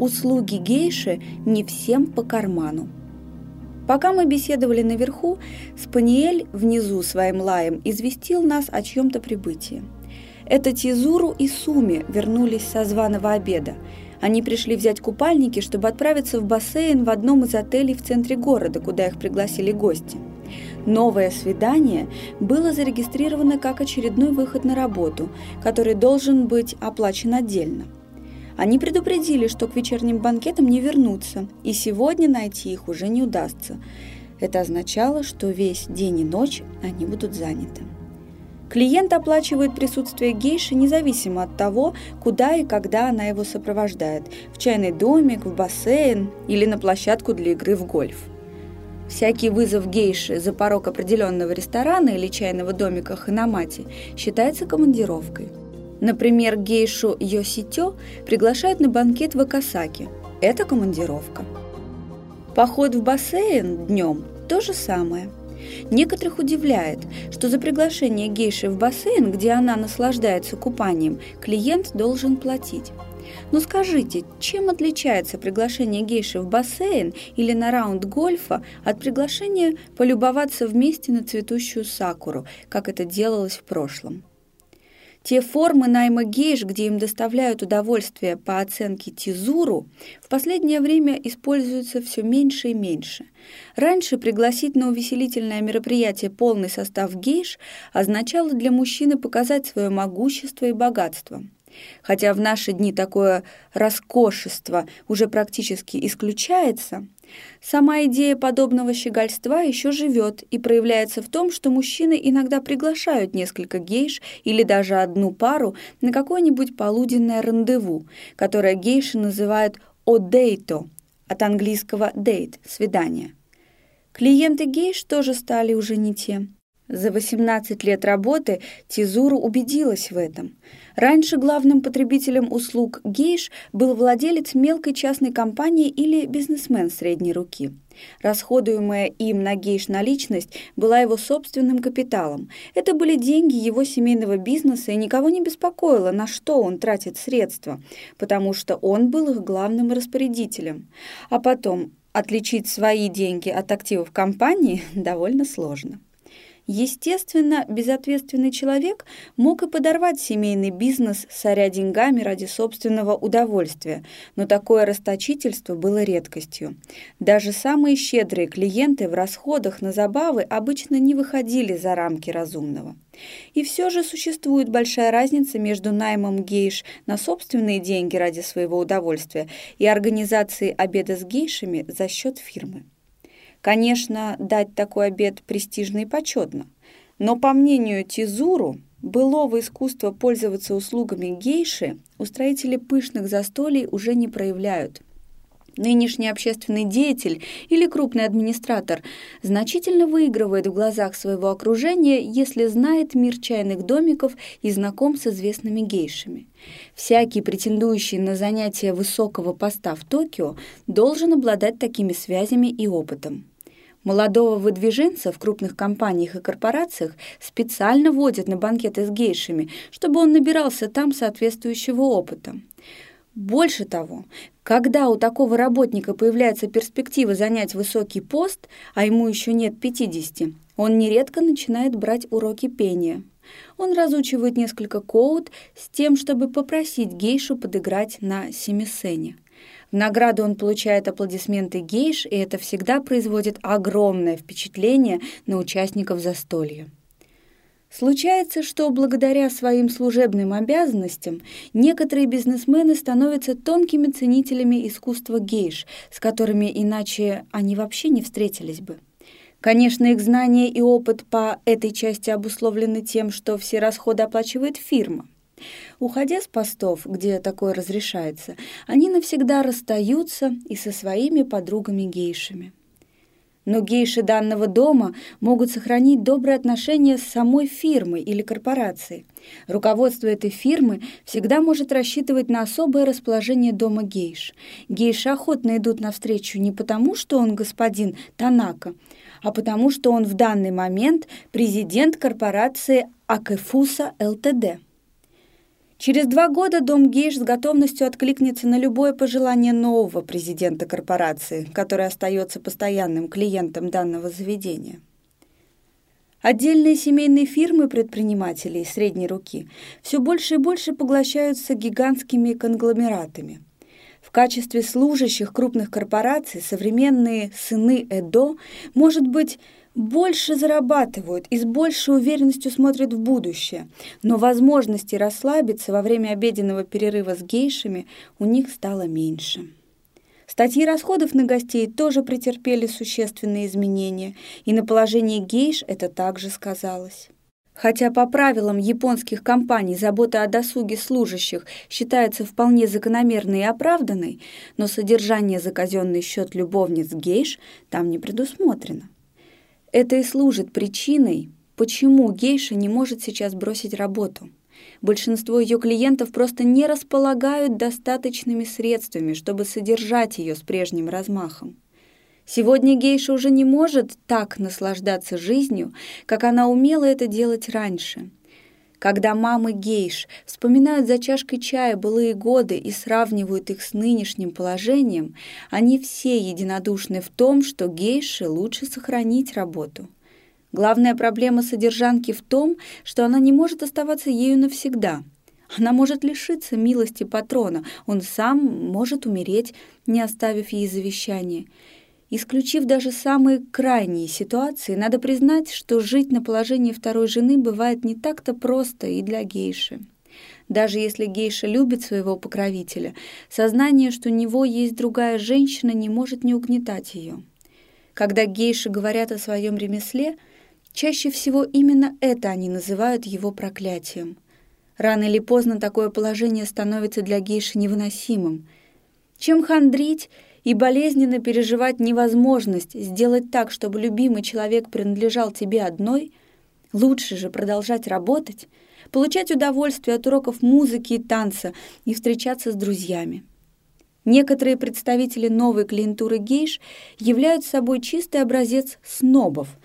Услуги гейши не всем по карману. Пока мы беседовали наверху, Спаниель внизу своим лаем известил нас о чьем-то прибытии. Это Тизуру и Суми вернулись со званого обеда. Они пришли взять купальники, чтобы отправиться в бассейн в одном из отелей в центре города, куда их пригласили гости. Новое свидание было зарегистрировано как очередной выход на работу, который должен быть оплачен отдельно. Они предупредили, что к вечерним банкетам не вернутся, и сегодня найти их уже не удастся. Это означало, что весь день и ночь они будут заняты. Клиент оплачивает присутствие гейши независимо от того, куда и когда она его сопровождает – в чайный домик, в бассейн или на площадку для игры в гольф. Всякий вызов гейши за порог определенного ресторана или чайного домика Ханамати считается командировкой. Например, гейшу Йоситё приглашают на банкет в Акасаке. Это командировка. Поход в бассейн днем – то же самое – Некоторых удивляет, что за приглашение гейши в бассейн, где она наслаждается купанием, клиент должен платить. Но скажите, чем отличается приглашение гейши в бассейн или на раунд гольфа от приглашения полюбоваться вместе на цветущую сакуру, как это делалось в прошлом? Те формы найма гейш, где им доставляют удовольствие по оценке Тизуру, в последнее время используются все меньше и меньше. Раньше пригласить на увеселительное мероприятие полный состав гейш означало для мужчины показать свое могущество и богатство – Хотя в наши дни такое роскошество уже практически исключается, сама идея подобного щегольства еще живет и проявляется в том, что мужчины иногда приглашают несколько гейш или даже одну пару на какое-нибудь полуденное рандеву, которое гейши называют «одейто» от английского «date» — «свидание». Клиенты гейш тоже стали уже не те. За 18 лет работы Тизуру убедилась в этом — Раньше главным потребителем услуг гейш был владелец мелкой частной компании или бизнесмен средней руки. Расходуемая им на гейш наличность была его собственным капиталом. Это были деньги его семейного бизнеса, и никого не беспокоило, на что он тратит средства, потому что он был их главным распорядителем. А потом отличить свои деньги от активов компании довольно сложно. Естественно, безответственный человек мог и подорвать семейный бизнес, соря деньгами ради собственного удовольствия, но такое расточительство было редкостью. Даже самые щедрые клиенты в расходах на забавы обычно не выходили за рамки разумного. И все же существует большая разница между наймом гейш на собственные деньги ради своего удовольствия и организацией обеда с гейшами за счет фирмы. Конечно, дать такой обед престижно и почетно. Но, по мнению Тизуру, былого искусства пользоваться услугами гейши устроители пышных застолий уже не проявляют. Нынешний общественный деятель или крупный администратор значительно выигрывает в глазах своего окружения, если знает мир чайных домиков и знаком с известными гейшами. Всякий, претендующий на занятие высокого поста в Токио, должен обладать такими связями и опытом. Молодого выдвиженца в крупных компаниях и корпорациях специально водят на банкеты с гейшами, чтобы он набирался там соответствующего опыта. Больше того, когда у такого работника появляется перспектива занять высокий пост, а ему еще нет 50, он нередко начинает брать уроки пения. Он разучивает несколько коут с тем, чтобы попросить гейшу подыграть на семисене. В награду он получает аплодисменты гейш, и это всегда производит огромное впечатление на участников застолья. Случается, что благодаря своим служебным обязанностям некоторые бизнесмены становятся тонкими ценителями искусства гейш, с которыми иначе они вообще не встретились бы. Конечно, их знания и опыт по этой части обусловлены тем, что все расходы оплачивает фирма. Уходя с постов, где такое разрешается, они навсегда расстаются и со своими подругами-гейшами. Но гейши данного дома могут сохранить добрые отношения с самой фирмой или корпорацией. Руководство этой фирмы всегда может рассчитывать на особое расположение дома гейш. Гейши охотно идут навстречу не потому, что он господин Танака, а потому, что он в данный момент президент корпорации Акефуса ЛТД. Через два года Дом Гейш с готовностью откликнется на любое пожелание нового президента корпорации, который остается постоянным клиентом данного заведения. Отдельные семейные фирмы предпринимателей средней руки все больше и больше поглощаются гигантскими конгломератами. В качестве служащих крупных корпораций современные сыны Эдо, может быть, больше зарабатывают и с большей уверенностью смотрят в будущее, но возможности расслабиться во время обеденного перерыва с гейшами у них стало меньше. Статьи расходов на гостей тоже претерпели существенные изменения, и на положении гейш это также сказалось. Хотя по правилам японских компаний забота о досуге служащих считается вполне закономерной и оправданной, но содержание за казенный счет любовниц гейш там не предусмотрено. Это и служит причиной, почему гейша не может сейчас бросить работу. Большинство ее клиентов просто не располагают достаточными средствами, чтобы содержать ее с прежним размахом. Сегодня гейша уже не может так наслаждаться жизнью, как она умела это делать раньше – когда мамы гейш вспоминают за чашкой чая былые годы и сравнивают их с нынешним положением, они все единодушны в том, что гейше лучше сохранить работу. Главная проблема содержанки в том, что она не может оставаться ею навсегда. Она может лишиться милости патрона, он сам может умереть, не оставив ей завещание – Исключив даже самые крайние ситуации, надо признать, что жить на положении второй жены бывает не так-то просто и для гейши. Даже если гейша любит своего покровителя, сознание, что у него есть другая женщина, не может не угнетать ее. Когда гейши говорят о своем ремесле, чаще всего именно это они называют его проклятием. Рано или поздно такое положение становится для гейши невыносимым. Чем хандрить – и болезненно переживать невозможность сделать так, чтобы любимый человек принадлежал тебе одной, лучше же продолжать работать, получать удовольствие от уроков музыки и танца и встречаться с друзьями. Некоторые представители новой клиентуры гейш являются собой чистый образец снобов –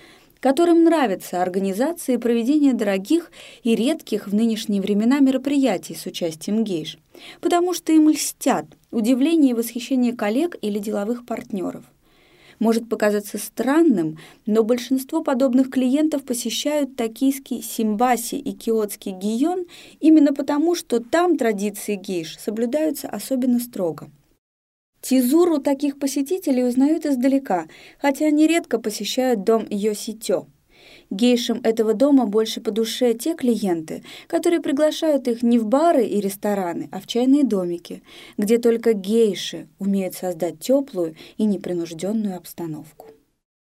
которым нравится организация и проведение дорогих и редких в нынешние времена мероприятий с участием гейш, потому что им льстят удивление и восхищение коллег или деловых партнеров. Может показаться странным, но большинство подобных клиентов посещают токийский Симбаси и киотский Гион именно потому, что там традиции гейш соблюдаются особенно строго. Тизуру таких посетителей узнают издалека, хотя они редко посещают дом Йоситё. Гейшам этого дома больше по душе те клиенты, которые приглашают их не в бары и рестораны, а в чайные домики, где только гейши умеют создать теплую и непринужденную обстановку.